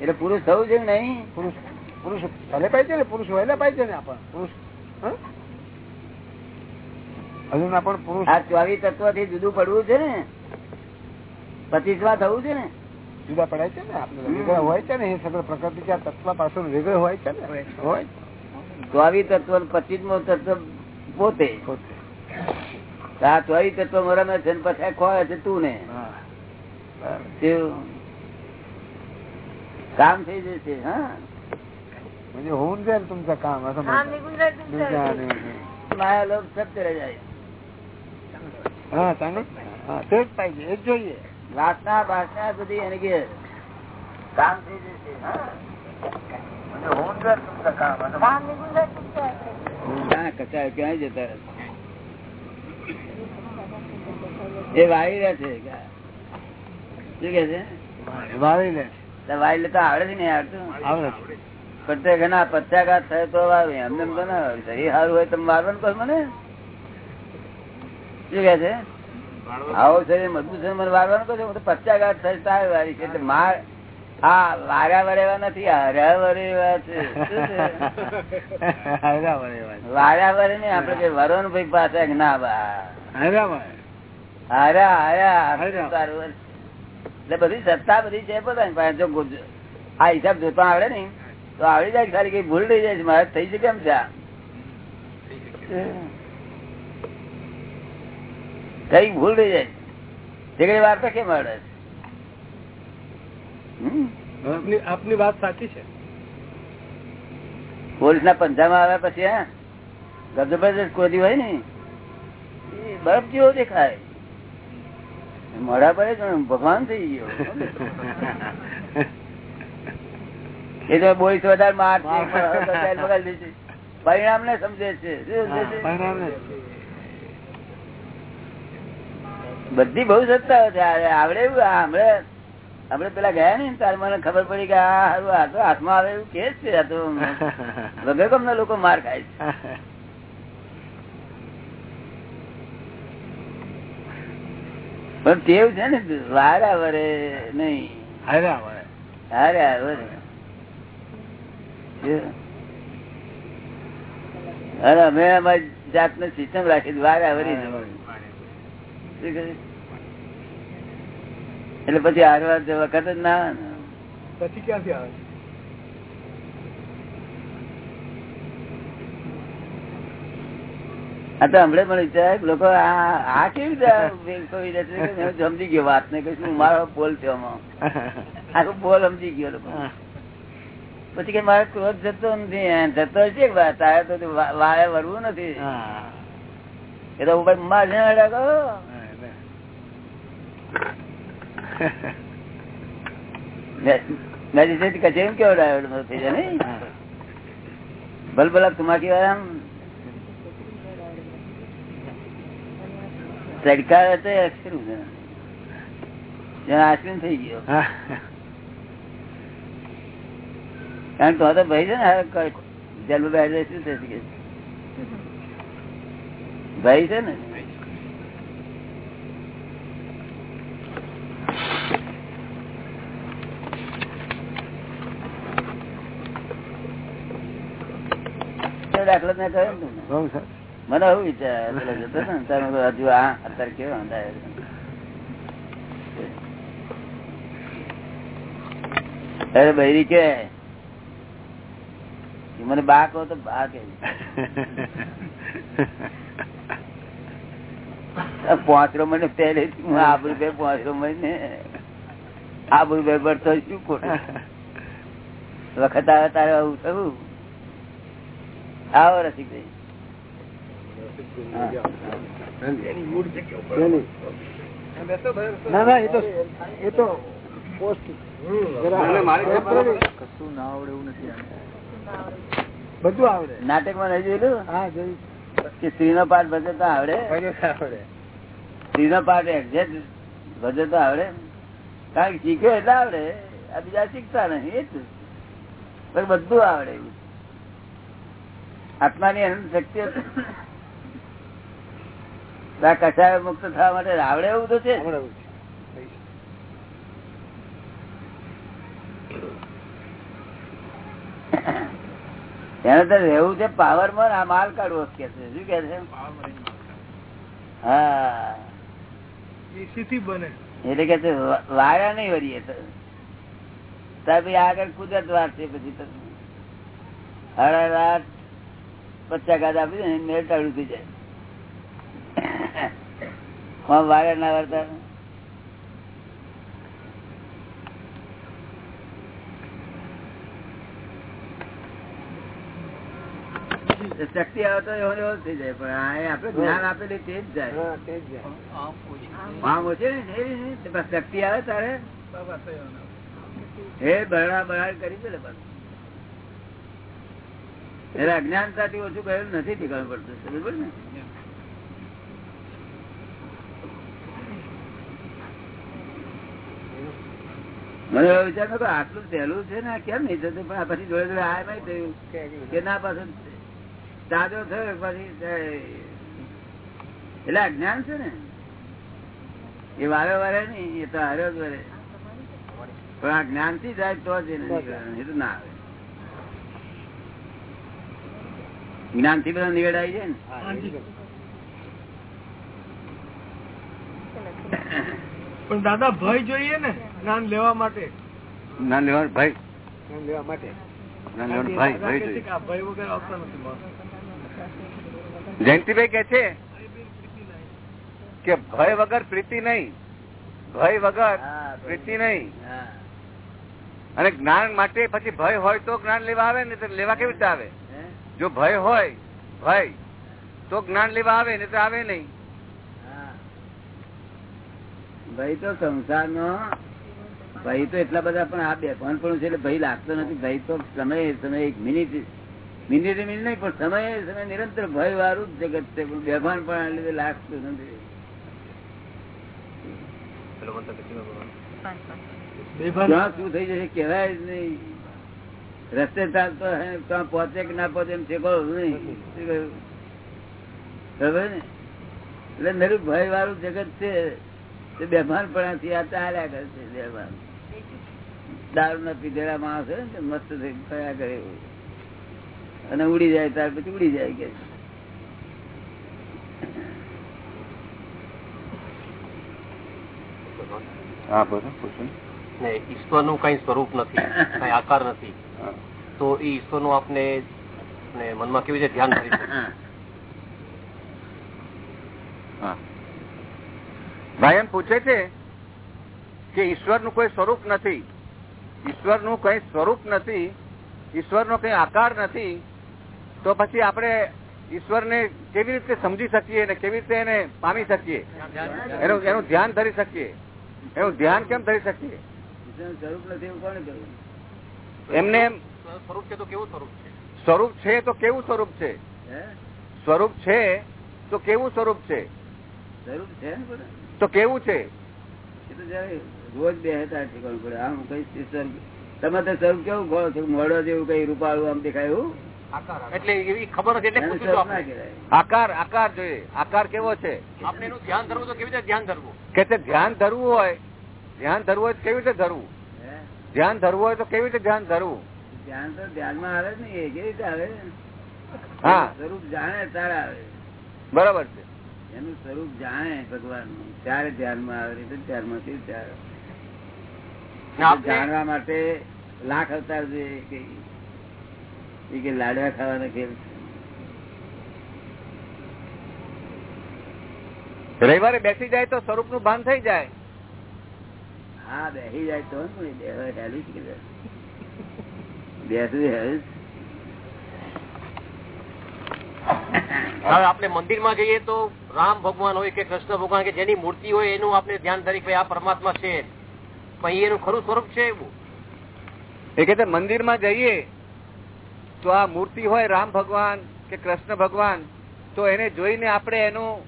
એટલે પુરુષ થવું છે નહીં? પુરુષ પુરુષ ભલે પાય ને પુરુષ વહેલા પાય છે ને આપણ. પુરુષ હજુ ના પણ પુરુષ. આ ચોવીસ તત્વથી જુદું પડવું છે ને? પચીસવા થવું છે ને? જુદા પડાય છે ને આપણે. હોય છે ને એ સગળ પ્રકૃતિ આ તત્વ પાછળ વેગળ હોય છે ને? હોય ચોવીસ તત્વ પચીસમો તત્વ પોતે. આ ચોવીસ તત્વ મરામાં છે ને પછી ખોવાય છે તું ને? બરાબર हा. बरं. તેવું કામ થઈ જશે હા म्हणजे होऊन जाईल तुमचं काम असं કામ म्हणतात. નીકળી જાય निघा, તું निघा. માયા લોક સત્ય રહી જાય हा चांगलं हा, तेच पाहिजे हेच જોઈએ વાસના ભાષા બધી એને ઘેર કામ થઈ જશે હા म्हणजे होऊन जाईल तुमचं काम असं કામ નીકળી જાય તું ક્યાં કચાય ક્યાંય જતા રહે. એ વાળી રહે છે શું કે છે म्हणतात. वाळलेलं વાઇલ તો આવડે છે ને આવડતું આવડે પડતે થયો તો આવે એમને તો ના આવે એ સારું હોય તમે મારવાનું કહો મને? શું કે છે? આવો છે મજબૂત છે મને વારવાનું કહો હું તો પત્યાઘાત થાય તો આવે વારી. છે માર હા વાર્યા વરેવા નથી હાર્યા વરેવા છે. વાર્યા વરે ને આપડે કે વરણ ભાઈ પાસે ના બા હાર્યા હાર્યા સારું એટલે બધી સત્તા બધી છે પોતાની પાસે. જો આ હિસાબ જોતા આવડે ને તો આવડી જાય સારી કઈ ભૂલ રહી જાય છે મારે થઈ શકે એમ છે કઈ ભૂલ રહી જાય તે વાર્તા કેમ આવડે છે? આપની વાત સાચી છે. પોલીસ ના પંજામાં આવ્યા પછી હા? ગજબ કોઈ હોય ને? બરફ જેવો દેખાય? મોડા પડે ભગવાન થઈ ગયો. એ તો બોલીસ વધારે માર. પરિણામ ને સમજે છે. બધી બહુ સત્તાઓ છે. આવડે એવું આ હમણે આપડે પેલા ગયા ને તાર મને ખબર પડી કે આ હાથમાં આવે એવું કે છે. આ તો વગર ગમના લોકો માર ખાય છે. પણ તેવું છે ને વારા વરે નહીં. હારા વળે. અરે વરે. અરે અમે અમારી જાતને સિસ્ટમ રાખી વારા વરી. એટલે પછી હારવાર જે વખત જ ના. પછી ક્યાંથી આવે આ તો હમણાં પણ વિચાર લોકો આ કેવી રીતે કોઈ સમજી ગયો વાત ને કઈ મારો બોલ થયો. આખો બોલ સમજી ગયો લોકો. પછી કે મારે ક્રોધ જતો નથી જતો છે તારે તો વાળે વરવું નથી. એ તો ઉપર માર ને મેજિસ્ટ્રેટ કચેરી કેવો ડાયો થઈ જાય નહીં? ભલ ભલા તુમાકી વાળા આમ ચડકા હતો આઈસ્ક્રીમ થઈ ગયો. કારણ તો તો ભાઈ છે ને બેઠે શું થશે કે ભાઈ છે ને? દાખલો મેં કહ્યું ને મને એવું વિચાર હજુ આ અત્યારે કેવો અરે બૈરી કે મને બા કહો તો બા કે પોચરો મને પહેલે હું આબુ બે પોચરો મને આબુ બે ભરતો શું ખોટું? વખત આવે તારે આવું થયું આવો રસિકભાઈ. ના ના એ તો એ તો કશું ના આવડે એવું નથી બધું આવડે નાટકમાં નહીં જોયેલું? હા જોયું સ્ત્રી નો પાઠ ભજતો આવડે? આવડે સ્ત્રી નો પાઠ એક્ઝેક્ટ ભજતો આવડે? કારણ કે શીખે એટલે આવડે. આ બીજા શીખતા નહીં, એ જ. બધું આવડે આત્માની અનંત શક્તિ કસાય મુક્ત થવા માટે રાવડે એવું તો છે? એને તો રહેવું છે પાવરમાં આ માલ કાઢવો કે છે. શું કે છે? હા. એટલે કે છે વાયા નહીં વરીએ તો. તાર આગળ કુદરત વાર છે પછી તો. હર રાત પચાસ ગાદ આપી દે મેળ ટાળું થઈ જાય. વાયા ના વળતા શક્તિ આવે તો એવો એવો થઈ જાય પણ આપડે જ્ઞાન આપેલી તે જ જાય. આમ ઓછી ને શક્તિ આવે તારે? હે બરડા બરાડ કરી દે બસ. એટલે અજ્ઞાનતાથી ઓછું કરેલું નથી ઠીકાણું પડતું બરોબર ને? મને એવો વિચાર નતો આટલું સહેલું છે ને કેમ નહીં થતું? પણ આ પછી જોડે જોડે આ નહીં થયું કે ના પાછું તાજો થયો પછી એટલે અજ્ઞાન છે ને? એ વારે વારે નહીં એ તો હારે જ વરે. પણ આ જ્ઞાનથી જાય તો જ એ તો ના આવે. જ્ઞાનથી બધા નિવેડાય જાય ને? પણ દાદા ભય જોઈએ ને જ્ઞાન લેવા માટે. જ્ઞાન લેવા ભય? જ્ઞાન લેવા માટે. જયંતિભાઈ કે છે કે ભય વગર પ્રીતિ નહીં. ભય વગર હા, પ્રીતિ નહીં. હા. અને જ્ઞાન માટે પછી ભય હોય તો જ્ઞાન લેવા આવે ને તો લેવા કેવી રીતે આવે? જો ભય હોય ભય તો જ્ઞાન લેવા આવે ને તો આવે નહીં. ભય તો સંસાર નો ભય તો એટલા બધા પણ આ બેભાન પણ છે એટલે ભય લાગતો નથી. ભય તો સમય સમય એક મિનિટ મિનિટે મિનિટ નહીં પણ સમયે સમય નિરંતર ભય વાળું જ જગત છે. પણ બેભાન પણ લીધે લાગતું નથી. ક્યાં શું થઈ જશે કેવાય જ નહીં. રસ્તે ચાલતો હે ત્યાં પહોંચે કે ના પહોંચે એમ ઠેકો નહીં. એટલે નરું ભય વાળું જગત છે. તે બેભાન પણ આ ચાલ્યા કરે છે બેભાન. દારૂ ના પીધેલા માણસ હોય ને મસ્ત થયા કરે અને ઉડી જાય ત્યાર પછી ઉડી જાય કે. હા નું કઈ સ્વરૂપ નથી કઈ આકાર નથી. તો એ ઈશ્વરનું આપને મનમાં કેવી રીતે ધ્યાન કરી શકીએ? હા. ભાઈ એમ પૂછે છે કે ઈશ્વરનું કોઈ સ્વરૂપ નથી. ઈશ્વરનું કઈ સ્વરૂપ નથી ઈશ્વર નો કઈ આકાર નથી તો પછી આપણે ઈશ્વર ને કેવી રીતે સમજી શકીએ ને કેવી રીતે એને પામી શકીએ? એનું એનું ધ્યાન ધરી શકીએ? એનું ધ્યાન કેમ ધરી શકીએ? ઈશ્વરનું નથી એવું કોને એમને એમ સ્વરૂપ છે તો કેવું સ્વરૂપ છે? સ્વરૂપ છે તો કેવું સ્વરૂપ છે? સ્વરૂપ છે તો કેવું સ્વરૂપ છે? સ્વરૂપ છે તો કેવું છે? રોજ બે હતા ઠીકવાનું પડે. આમ કઈ તમે તો સ્વરૂપ કેવું કહો છો? મોડો જેવું કઈ રૂપાળું આમ દેખાય એવું? એટલે એવી ખબર આકાર આકાર જોઈએ. આકાર કેવો છે? આપણે એનું ધ્યાન ધરવું તો કેવી રીતે ધ્યાન ધરવું? કે તે ધ્યાન ધરવું હોય ધ્યાન ધરવું હોય કેવી રીતે ધરવું? હે? ધ્યાન ધરવું હોય તો કેવી રીતે ધ્યાન ધરવું? ધ્યાન તો ધ્યાનમાં આવે જ નહીં કેવી રીતે આવે? હા. સ્વરૂપ જાણે તારે આવે. બરાબર છે. એનું સ્વરૂપ જાણે ભગવાન. ત્યારે ધ્યાનમાં આવે એટલે ધ્યાનમાંથી ત્યારે જાણવા માટે લાખ અવતાર જોઈએ કે લાડવા ખાવાનો ખેલ રવિવારે બેસી જાય તો સ્વરૂપનું ભાન થઈ જાય. હા બેસી જાય તો બેસવું હેલું છે. હવે આપણે મંદિરમાં જઈએ તો રામ ભગવાન હોય કે કૃષ્ણ ભગવાન કે જેની મૂર્તિ હોય એનું આપણે ધ્યાન ધરી આ પરમાત્મા છે પણ એનું ખરું સ્વરૂપ છે એવું? એ કે મંદિરમાં જઈએ તો આ મૂર્તિ હોય રામ ભગવાન કે કૃષ્ણ ભગવાન, તો એને જોઈને આપણે એનું.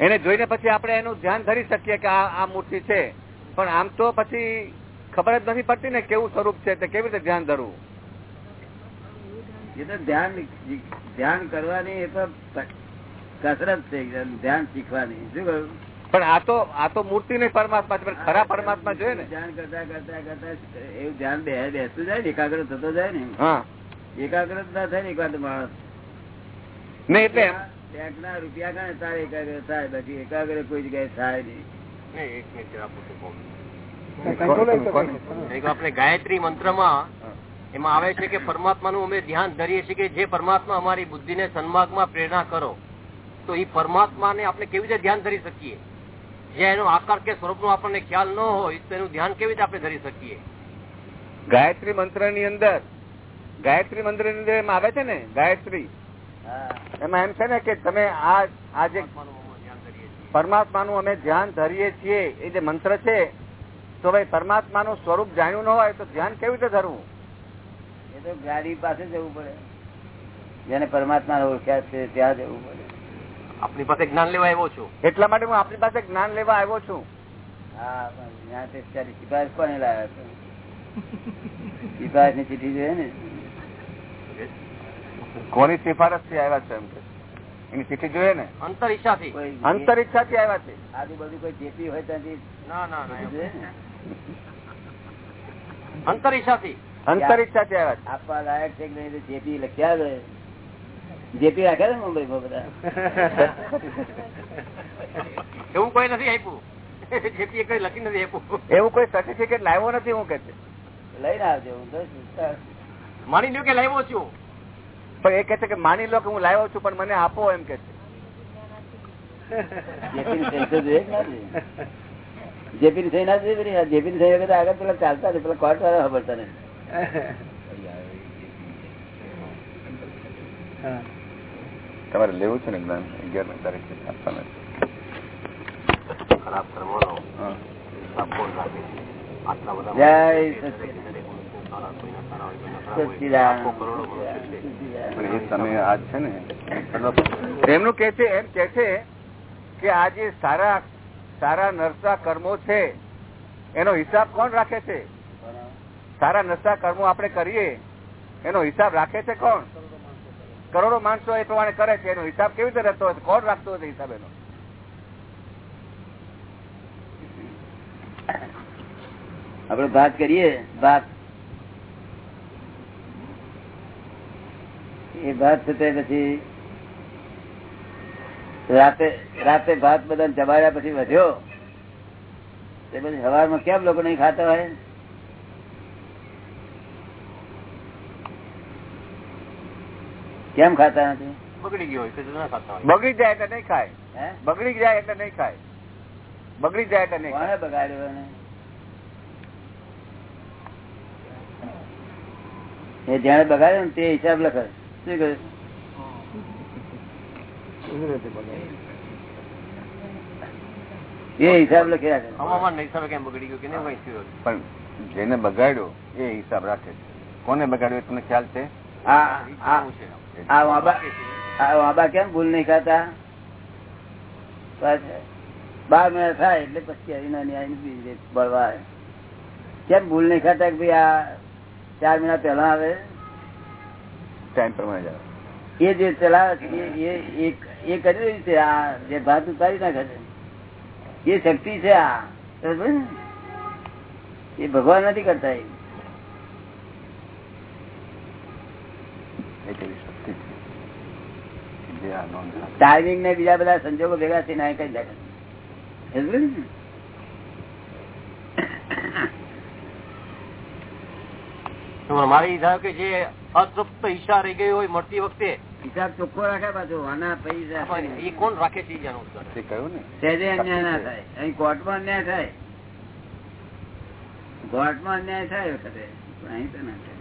એને જોઈને પછી આપણે એનું ધ્યાન ધરી શકીએ કે આ મૂર્તિ છે. પણ આમ તો પછી ખબર જ નથી પડતી ને કેવું સ્વરૂપ છે કેવી રીતે ધ્યાન ધરવું? એ તો ધ્યાન ધ્યાન કરવાની એ તો કસરત છે ધ્યાન શીખવાની. શું કહ્યું? પણ આ તો આ તો મૂર્તિ નહીં પરમાત્મા છે પણ ખરા પરમાત્મા જોઈએ ને. ધ્યાન કરતા કરતા કરતા એવું ધ્યાન બે બેસતું જાય ને એકાગ્ર થતો જાય ને. હા. એકાગ્ર ના થાય ને એક વાર માણસ. નહીં એટલે બેંક ના રૂપિયા ગણે તારે એકાગ્ર થાય બાકી એકાગ્ર કોઈ જગ્યાએ થાય નહીં. એક મિનિટ પૂછું આપણે ગાયત્રી મંત્રમાં એમાં આવે છે કે પરમાત્માનું અમે ધ્યાન ધરીએ છીએ કે જે પરમાત્મા અમારી બુદ્ધિને સન્માર્ગમાં પ્રેરણા કરો તો એ પરમાત્માને આપણે કેવી રીતે ધ્યાન ધરી શકીએ? જે એનો આકાર કે સ્વરૂપનો આપણને ખ્યાલ ન હોય તો એનું ધ્યાન કેવી રીતે આપણે ધરી શકીએ? ગાયત્રી મંત્રની અંદર ગાયત્રી મંત્રની અંદર એમ આવે છે ને ગાયત્રી? હા. એમાં એમ છે ને કે તમે આ આ જે પરમાત્માનું અમે ધ્યાન ધરીએ છીએ. પરમાત્માનું અમે ધ્યાન ધરીએ છીએ એ જે મંત્ર છે તો ભાઈ પરમાત્માનું સ્વરૂપ જાણ્યું ન હોય તો ધ્યાન કેવી રીતે ધરવું? એ તો ગાડી પાસે જવું પડે. જેને પરમાત્મા ઓળખ્યા છે ત્યાં જવું પડે. આપણી પાસે જ્ઞાન લેવા આવ્યો છું. એટલા માટે હું આપણી પાસે જ્ઞાન લેવા આવ્યો છું. હા ત્યારે કોને લાવ્યા છે? સિફારિશની ચીઠી જોઈએ ને? કોની સિફારસથી આવ્યા છે એમ કે? એની ચિઠ્ઠી જોઈએ ને? અંતરિક્ષા થી કોઈ અંતર ઈચ્છા થી આવ્યા છે. આજુબાજુ કોઈ જેપી હોય ત્યાંથી ના ના ના એમ. જોઈએ ને? અંતર ઈચ્છા થી છે. આપવા લાયક છે કે નહીં જેપી લખ્યા છે. જેપી રાખ્યા છે મુંબઈમાં બધા. એવું કોઈ નથી આપ્યું. જેપી કઈ લખી નથી આપ્યું. એવું કોઈ સર્ટિફિકેટ લાવ્યો નથી હું કે લઈને આવજો હું તો માની લ્યો કે લાવ્યો છું. પણ એ કે છે કે માની લો કે હું લાવ્યો છું પણ મને આપો એમ કે છે. જેપી ની થઈ ના જેપી ની વગર આગળ પેલા ચાલતા નહીં પેલા કોર્ટ વાળા ખબર તને. તમારે લેવું છે ને જ્ઞાન? અગિયાર તારીખે આપવાના છે? ખરાબ એમનું કે છે. એમ કે છે કે આ જે સારા સારા નરસા કર્મો છે એનો હિસાબ કોણ રાખે છે? સારા નશા કર્મો આપણે કરીએ, એનો હિસાબ રાખે છે કોણ? કરોડો માણસો એ પ્રમાણે કરે છે, એનો હિસાબ કેવી રીતે રહેતો હોય? કોણ રાખતો હોય હિસાબ એનો? આપડે ભાત કરીએ ભાત એ ભાત છે પછી રાતે રાતે ભાત બધા જમાડ્યા પછી વધ્યો. તે પછી સવારમાં કેમ લોકો નહીં ખાતા હોય? કેમ ખાતા નથી? બગડી ગયો હોય તો ના ખાતા હોય. બગડી જાય એટલે નહીં ખાય. બગડી જાય એટલે નહીં ખાય. બગડી જાય એટલે નહીં બગાડ્યો એ જેને બગાડ્યો ને તે હિસાબ લખે. શું કહ્યું એ હિસાબ લખી હવામાન હિસાબે કેમ બગડી ગયું કે નહીં પણ જેને બગાડ્યો એ હિસાબ રાખે છે. કોને બગાડ્યો એ તમને ખ્યાલ છે? આ આ. છે આ વાબા કેમ ભૂલ નહીં ખાતા? બાર મહિના થાય એટલે પછી હરીના ન્યાય બળવા કેમ ભૂલ નહીં ખાતા કે ભાઈ આ ચાર મહિના પહેલા આવે? ટાઈમ પ્રમાણે એ જે ચલાવે છે એ- કરી રહ્યું છે આ જે ભાત ઉતારી નાખે છે. એ શક્તિ છે આ. એ ભગવાન નથી કરતા એ. ટાઈમિંગ ને બીજા બધા સંજોગો ભેગા થઈને આ કઈ જાય મારી ધારો કે જે અતૃપ્ત ઈચ્છા રહી ગઈ હોય મળતી વખતે હિસાબ ચોખ્ખો રાખે પાછો આના પૈસા એ કોણ રાખે છે કહ્યું ને? સહેજે અન્યાય ના થાય. અહીં કોર્ટમાં અન્યાય થાય. કોર્ટમાં અન્યાય થાય વખતે અહીં તો ના થાય.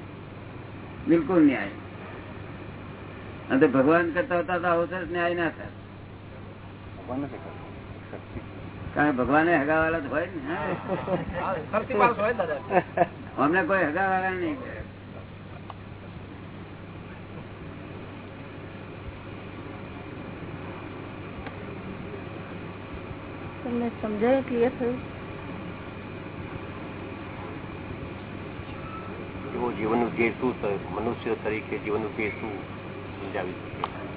બિલકુલ ન્યાય. અને તો ભગવાન કરતા હતા તો આવો સરસ ન્યાય ના થાય ભગવાન નથી કરતું. શક્તિ. કારણ કે ભગવાને હગાવાલા તો હોય ને અમને કોઈ હગાવાલા નહીં તમને સમજાય ક્લિયર થયું એવો જીવનનું ધ્યેય શું છે મનુષ્ય તરીકે જીવનનું ધ્યેય શું સમજાવી શકીએ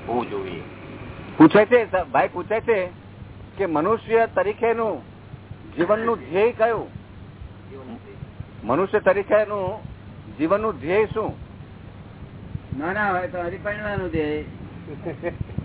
હોવું જોઈએ પૂછે છે ભાઈ પૂછે છે કે મનુષ્ય તરીકેનું જીવનનું ધ્યેય કયું? મનુષ્ય તરીકેનું જીવનનું ધ્યેય શું? ના ના હોય તો હરી ધ્યેય. છે